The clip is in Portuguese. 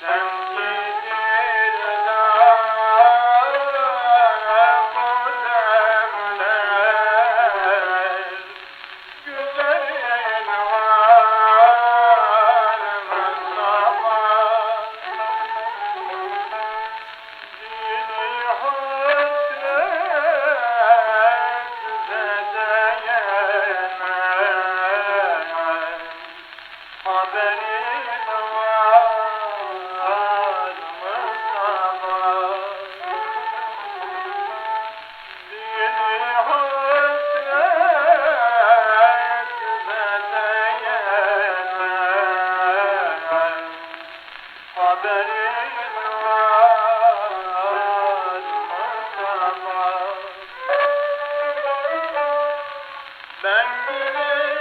Sarah. Sangue